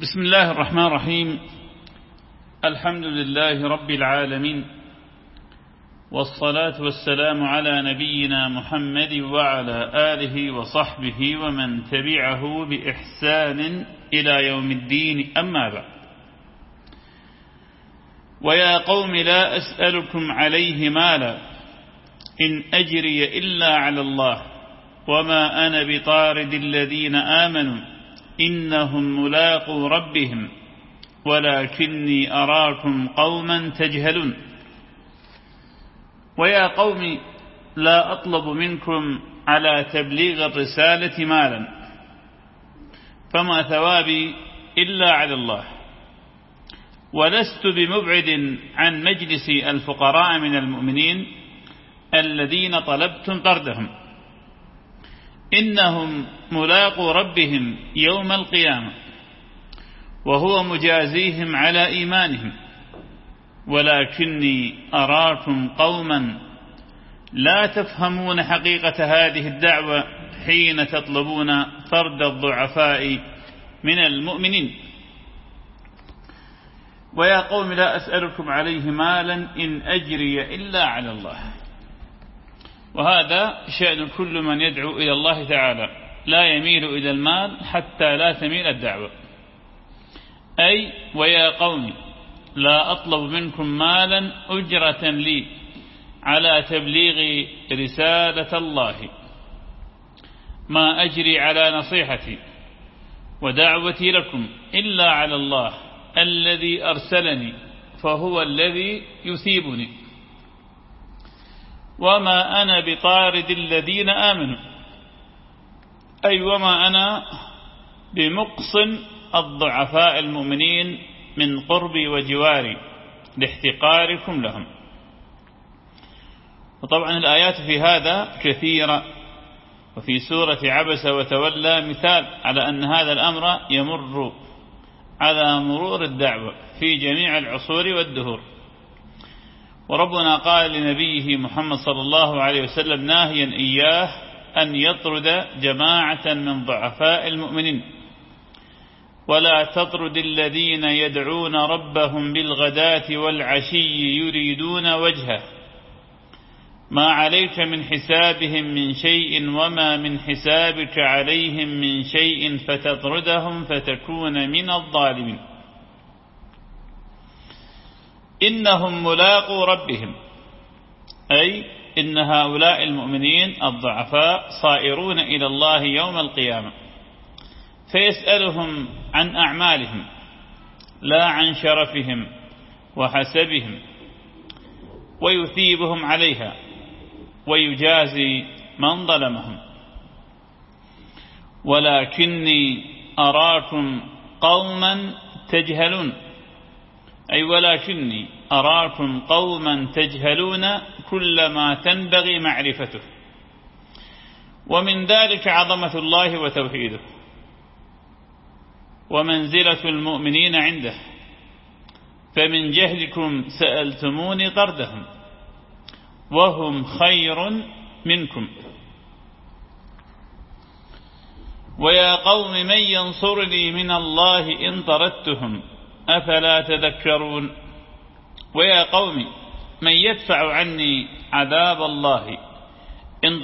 بسم الله الرحمن الرحيم. الحمد لله رب العالمين. والصلاة والسلام على نبينا محمد وعلى آله وصحبه ومن تبعه بإحسان إلى يوم الدين. أما بعد. ويا قوم لا أسألكم عليه مالا. إن أجري إلا على الله. وما أنا بطارد الذين آمنوا. إنهم ملاقوا ربهم ولكني أراكم قوما تجهلون. ويا قوم لا أطلب منكم على تبليغ الرسالة مالا فما ثوابي إلا على الله. ولست بمبعد عن مجلس الفقراء من المؤمنين الذين طلبتم طردهم. إنهم ملاقوا ربهم يوم القيامة وهو مجازيهم على إيمانهم. ولكني أراكم قوما لا تفهمون حقيقة هذه الدعوة حين تطلبون فرد الضعفاء من المؤمنين. ويا قوم لا أسألكم عليه مالا إن أجري إلا على الله. وهذا شأن كل من يدعو إلى الله تعالى لا يميل إلى المال حتى لا تميل الدعوة. أي ويا قوم لا أطلب منكم مالا أجرة لي على تبليغ رسالة الله. ما أجري على نصيحتي ودعوتي لكم إلا على الله الذي أرسلني فهو الذي يثيبني. وما أنا بطارد الذين آمنوا. أي وما أنا بمقص الضعفاء المؤمنين من قربي وجواري لاحتقاركم لهم. وطبعا الآيات في هذا كثيرة. وفي سورة عبس وتولى مثال على أن هذا الأمر يمر على مرور الدعوة في جميع العصور والدهور. وربنا قال لنبيه محمد صلى الله عليه وسلم ناهيا إياه أن يطرد جماعة من ضعفاء المؤمنين. ولا تطرد الذين يدعون ربهم بالغداة والعشي يريدون وجهه. ما عليك من حسابهم من شيء وما من حسابك عليهم من شيء فتطردهم فتكون من الظالمين. إنهم ملاقوا ربهم. أي إن هؤلاء المؤمنين الضعفاء صائرون إلى الله يوم القيامة. فيسألهم عن أعمالهم لا عن شرفهم وحسبهم ويثيبهم عليها ويجازي من ظلمهم. ولكني أراكم قوما تجهلون. أي ولكني أراكم قوما تجهلون كل ما تنبغي معرفته. ومن ذلك عظمة الله وتوحيده. ومنزلة المؤمنين عنده. فمن جهلكم سألتموني طردهم. وهم خير منكم. ويا قوم من ينصرني من الله إن طردتهم؟ أفلا تذكرون؟ ويا قوم من يدفع عني عذاب الله إن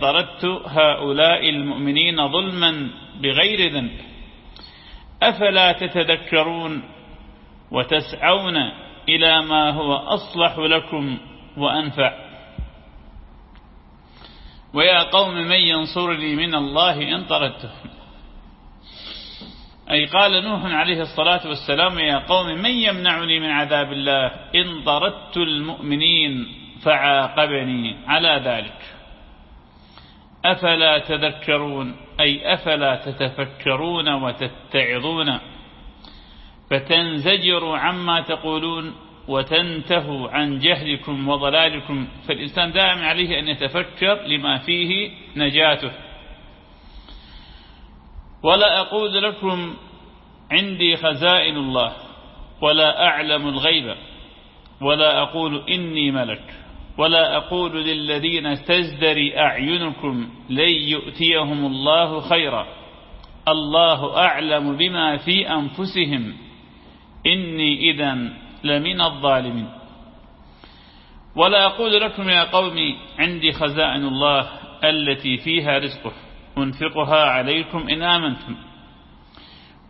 طردت هؤلاء, المؤمنين ظلما بغير ذنب أفلا تتذكرون؟ وتسعون إلى ما هو أصلح لكم وأنفع. ويا قوم من ينصرني من الله إن طردتهم أي قال نوح عليه الصلاة والسلام يا قوم من يمنعني من عذاب الله؟ إن طردت المؤمنين فعاقبني. على ذلك. أفلا تذكرون؟ أي أفلا تتفكرون وتتعظون؟ فتنزجروا عما تقولون وتنتهوا عن جهلكم وضلالكم. فالإنسان دائما عليه أن يتفكر لما فيه نجاته. ولا أقول لكم عندي خزائن الله ولا أعلم الغيب ولا أقول إني ملك ولا أقول للذين تزدري أعينكم لن يؤتيهم الله خيرا الله أعلم بما في أنفسهم إني إذا لمن الظالمين ولا أقول لكم يا قوم عندي خزائن الله التي فيها رزقه أنفقها عليكم إن آمنتم.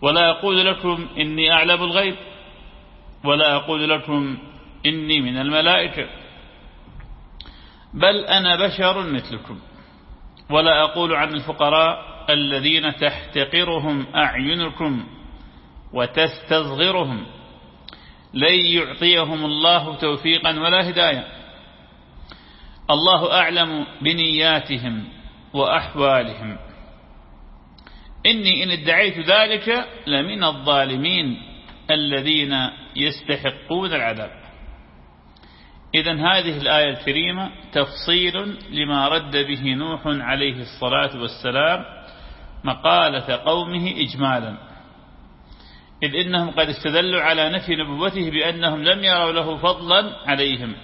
ولا أقول لكم إني أعلم الغيب ولا أقول لكم إني من الملائكة. بل أنا بشر مثلكم. ولا أقول عن الفقراء الذين تحتقرهم أعينكم وتستصغرهم. لن يعطيهم الله توفيقا ولا هداية. الله أعلم بنياتهم. وأحوالهم. إني إن ادعيت ذلك لمن الظالمين الذين يستحقون العذاب. إذا هذه الآية الكريمة تفصيل لما رد به نوح عليه الصلاة والسلام مقالة قومه إجمالا. إذ إنهم قد استدلوا على نفي نبوته بأنهم لم يروا له فضلا عليهم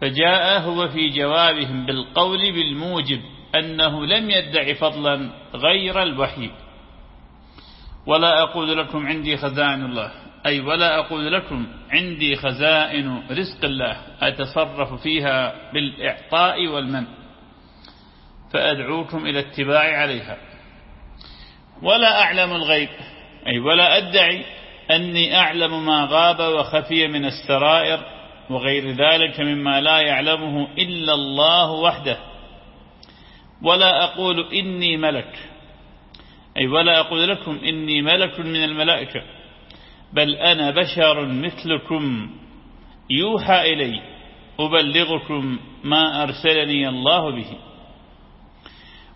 فجاء هو في جوابهم بالقول بالموجب أنه لم يدع فضلا غير الوحي. ولا أقول لكم عندي خزائن الله. أي ولا أقول لكم عندي خزائن رزق الله. أتصرف فيها بالإعطاء والمن. فأدعوكم إلى اتباع عليها. ولا أعلم الغيب. أي ولا أدعي أني أعلم ما غاب وخفي من السرائر وغير ذلك مما لا يعلمه إلا الله وحده. ولا أقول إني ملك. أي ولا أقول لكم إني ملك من الملائكة بل أنا بشر مثلكم. يوحى إلي أبلغكم ما أرسلني الله به.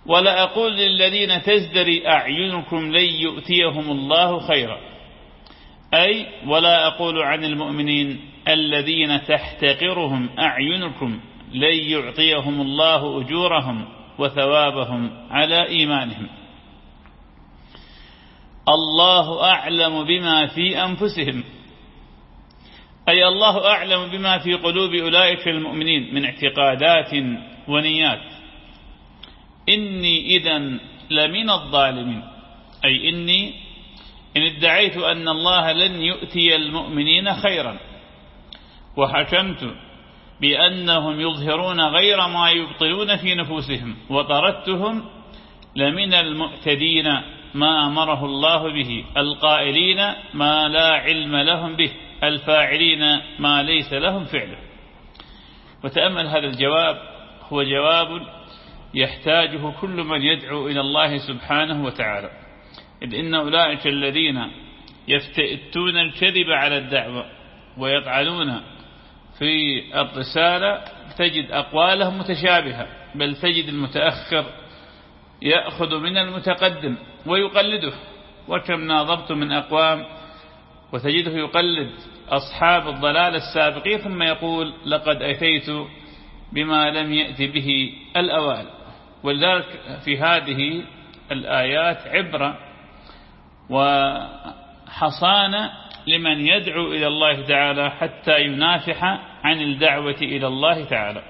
ولا أقول للذين تزدري أعينكم لن يؤتيهم الله خيرا. أي ولا أقول عن المؤمنين الذين تحتقرهم أعينكم لن يعطيهم الله أجورهم. وثوابهم على إيمانهم. الله أعلم بما في أنفسهم. أي الله أعلم بما في قلوب أولئك المؤمنين من اعتقادات ونيات. إني إذا لمن الظالمين. أي إني إن ادعيت أن الله لن يؤتي المؤمنين خيرا. وحكمت بأنهم يظهرون غير ما يبطلون في نفوسهم وطردتهم لمن المعتدين ما أمره الله به القائلين ما لا علم لهم به الفاعلين ما ليس لهم فعله. وتأمل هذا الجواب هو جواب يحتاجه كل من يدعو إلى الله سبحانه وتعالى. إذ إن أولئك الذين يفتئتون الكذب على الدعوة ويطعنون في الرسالة تجد أقوالهم متشابهة بل تجد المتأخر يأخذ من المتقدم ويقلده وكم ناظرت من أقوام وتجده يقلد أصحاب الضلال السابقين ثم يقول لقد أتيت بما لم يأتي به الأوائل ولذلك في هذه الآيات عبرة وحصانة لمن يدعو إلى الله تعالى حتى ينافح عن الدعوة إلى الله تعالى.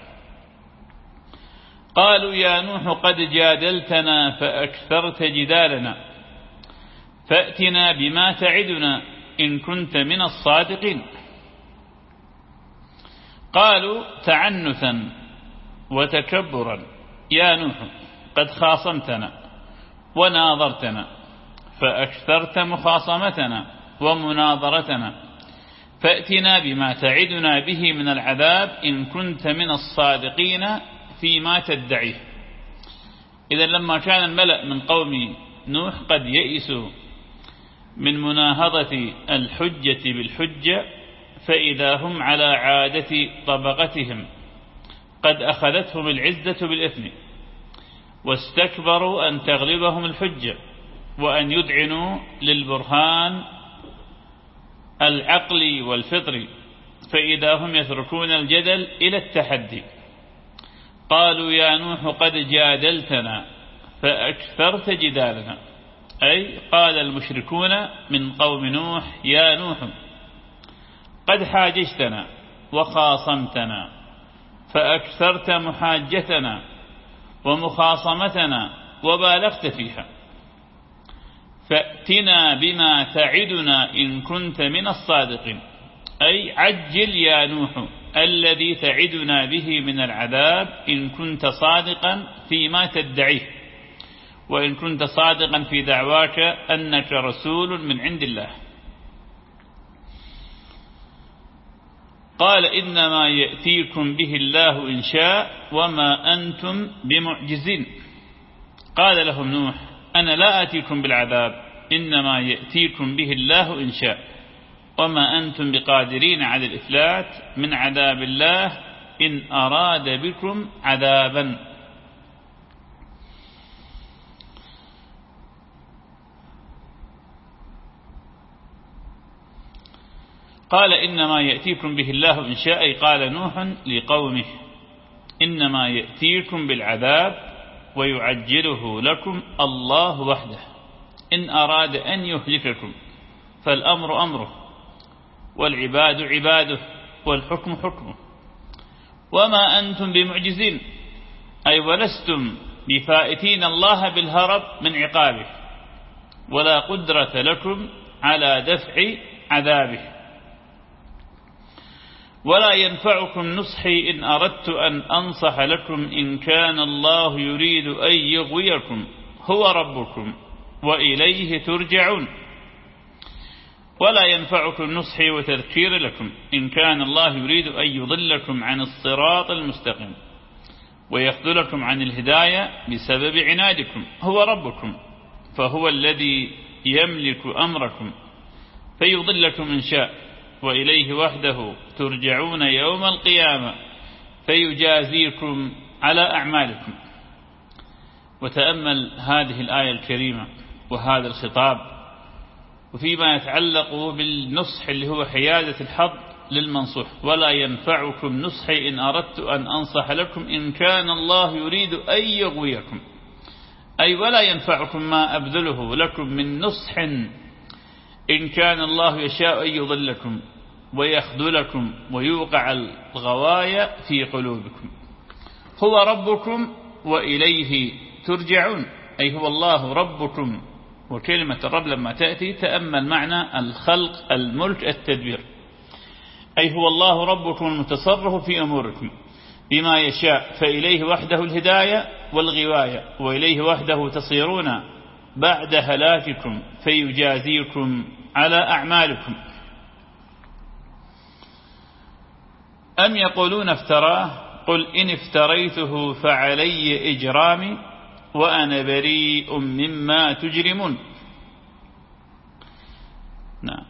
قالوا يا نوح قد جادلتنا فأكثرت جدالنا. فأتنا بما تعدنا إن كنت من الصادقين. قالوا تعنثا وتكبرا. يا نوح قد خاصمتنا وناظرتنا فأكثرت مخاصمتنا ومناظرتنا. فأتنا بما تعدنا به من العذاب إن كنت من الصادقين فيما تدعيه إذا لما كان الملأ من قوم نوح قد يئسوا من مناهضة الحجة بالحجة فإذا هم على عادة طبقتهم قد أخذتهم العزة بالإثم واستكبروا أن تغلبهم الحجة وأن يدعنوا للبرهان العقلي والفطري فإذا هم يتركون الجدل إلى التحدي. قالوا يا نوح قد جادلتنا فأكثرت جدالنا. أي قال المشركون من قوم نوح يا نوح قد حاججتنا وخاصمتنا فأكثرت محاجتنا ومخاصمتنا وبالغت فيها. فأتنا بما تعدنا إن كنت من الصادقين. أي عجل يا نوح الذي تعدنا به من العذاب إن كنت صادقا فيما تدعيه وإن كنت صادقا في دعواك أنك رسول من عند الله. قال إنما يأتيكم به الله إن شاء وما أنتم بمعجزين. قال لهم نوح أنا لا آتيكم بالعذاب إنما يأتيكم به الله إن شاء. وما أنتم بقادرين على الإفلات من عذاب الله إن أراد بكم عذابا. قال إنما يأتيكم به الله إن شاء قال نوح لقومه إنما يأتيكم بالعذاب ويعجله لكم الله وحده. إن أراد أن يهلككم فالأمر أمره والعباد عباده والحكم حكمه. وما أنتم بمعجزين أي ولستم بفائتين الله بالهرب من عقابه ولا قدرة لكم على دفع عذابه. ولا ينفعكم نصحي إن أردت أن أنصح لكم إن كان الله يريد أن يغويكم هو ربكم وإليه ترجعون. ولا ينفعكم نصحي وتذكير لكم إن كان الله يريد أن يضلكم عن الصراط المستقيم ويخذلكم عن الهداية بسبب عنادكم هو ربكم فهو الذي يملك أمركم فيضلكم إن شاء. وإليه وحده ترجعون يوم القيامة فيجازيكم على أعمالكم. وتأمل هذه الآية الكريمة وهذا الخطاب وفيما يتعلق بالنصح اللي هو حيادة الحظ للمنصوح. ولا ينفعكم نصحي إن أردت أن أنصح لكم إن كان الله يريد أن يغويكم. أي ولا ينفعكم ما أبذله لكم من نصح إن كان الله يشاء أن يضلكم ويخذلكم ويوقع الغوايا في قلوبكم. هو ربكم وإليه ترجعون. أي هو الله ربكم. وكلمة الرب لما تأتي تأمل معنى الخلق الملك التدبير. أي هو الله ربكم المتصرف في أموركم. بما يشاء فإليه وحده الهداية والغواية وإليه وحده تصيرون بعد هلاككم فيجازيكم. على أعمالكم. أم يقولون افتراه؟ قل إن افتريته فعلي إجرامي وأنا بريء مما تجرمون. نعم.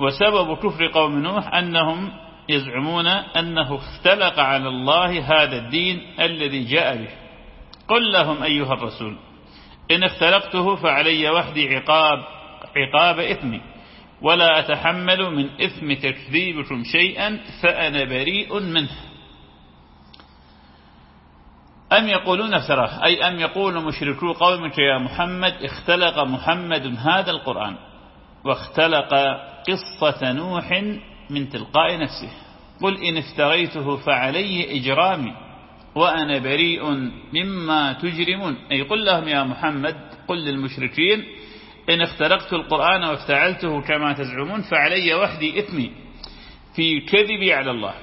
وسبب كفر قوم نوح أنهم يزعمون أنه اختلق على الله هذا الدين الذي جاء به. قل لهم أيها الرسول إن اختلقته فعلي وحدي عقاب عقاب إثمي. ولا أتحمل من إثم تكذيبكم شيئا فأنا بريء منه. أم يقولون افتراه أي أم يقول مشركو قومك يا محمد اختلق محمد هذا القرآن واختلق قصة نوح من تلقاء نفسه. قل إن افتريته فعلي إجرامي وأنا بريء مما تجرمون. أي قل لهم يا محمد قل للمشركين إن اختلقت القرآن وافتعلته كما تزعمون فعلي وحدي إثمي في كذبي على الله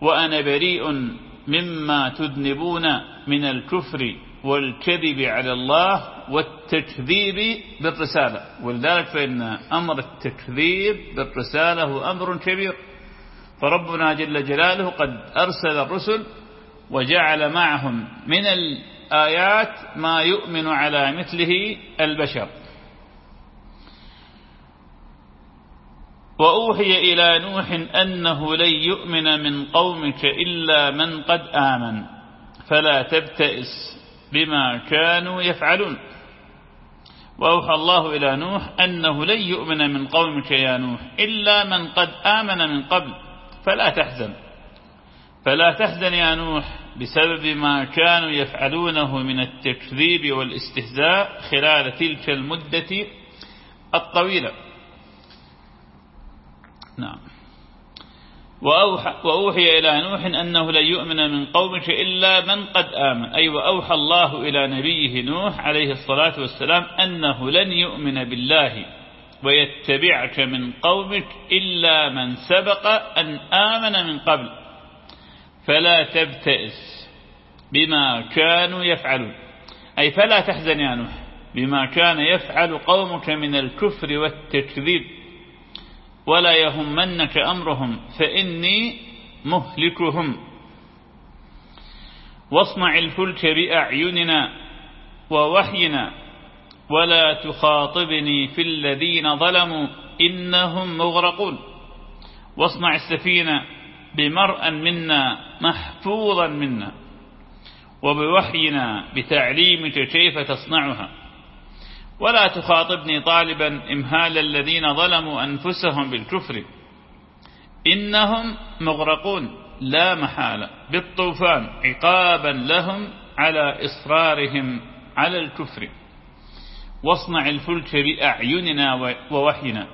وأنا بريء مما تذنبون من الكفر والكذب على الله والتكذيب بالرسالة. ولذلك فإن أمر التكذيب بالرسالة هو أمر كبير. فربنا جل جلاله قد أرسل الرسل وجعل معهم من الآيات ما يؤمن على مثله البشر. وأوحي إلى نوح أنه لن يؤمن من قومك إلا من قد آمن. فلا تبتئس بما كانوا يفعلون. وأوحى الله إلى نوح أنه لن يؤمن من قومك يا نوح إلا من قد آمن من قبل. فلا تحزن. فلا تحزن يا نوح بسبب ما كانوا يفعلونه من التكذيب والاستهزاء خلال تلك المدة الطويلة. نعم. وأوحى, وأوحي إلى نوح أنه لن يؤمن من قومك إلا من قد آمن. أي وأوحى الله إلى نبيه نوح عليه الصلاة والسلام أنه لن يؤمن بالله ويتبعك من قومك إلا من سبق أن آمن من قبل. فلا تبتئس بما كانوا يفعلون. أي فلا تحزن يا نوح بما كان يفعل قومك من الكفر والتكذيب. ولا يهمنك أمرهم فإني مهلكهم. واصنع الفلك بأعيننا ووحينا ولا تخاطبني في الذين ظلموا إنهم مغرقون. واصنع السفينة بمرأ منا محفوظا منا وبوحينا بتعليمك كيف تصنعها. ولا تخاطبني طالبا إمهال الذين ظلموا أنفسهم بالكفر. إنهم مغرقون لا محالة بالطوفان عقابا لهم على إصرارهم على الكفر. واصنع الفلك بأعيننا ووحينا.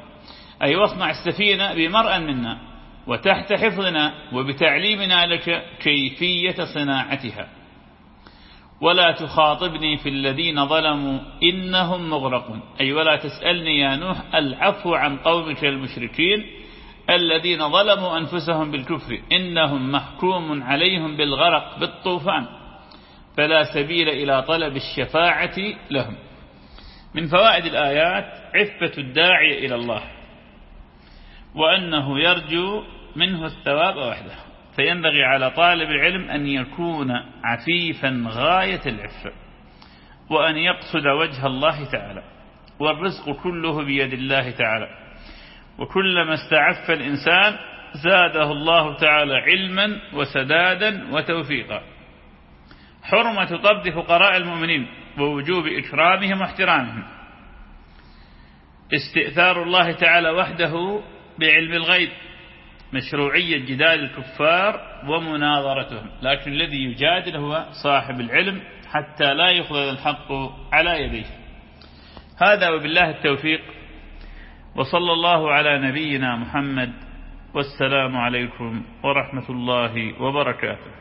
أي واصنع السفينة بمرأ منا وتحت حفظنا وبتعليمنا لك كيفية صناعتها. ولا تخاطبني في الذين ظلموا إنهم مغرقون. أي ولا تسألني يا نوح العفو عن قومك المشركين الذين ظلموا أنفسهم بالكفر إنهم محكوم عليهم بالغرق بالطوفان. فلا سبيل إلى طلب الشفاعة لهم. من فوائد الآيات عفة الداعي إلى الله وأنه يرجو منه الثواب وحده. فينبغي على طالب العلم أن يكون عفيفا غاية العفة وأن يقصد وجه الله تعالى والرزق كله بيد الله تعالى. وكلما استعف الإنسان زاده الله تعالى علما وسدادا وتوفيقا. حرمة طرد فقراء المؤمنين ووجوب إكرامهم واحترامهم. استئثار الله تعالى وحده بعلم الغيب. مشروعية جدال الكفار ومناظرتهم. لكن الذي يجادل هو صاحب العلم حتى لا يخذل الحق على يديه. هذا وبالله التوفيق. وصلى الله على نبينا محمد. والسلام عليكم ورحمة الله وبركاته.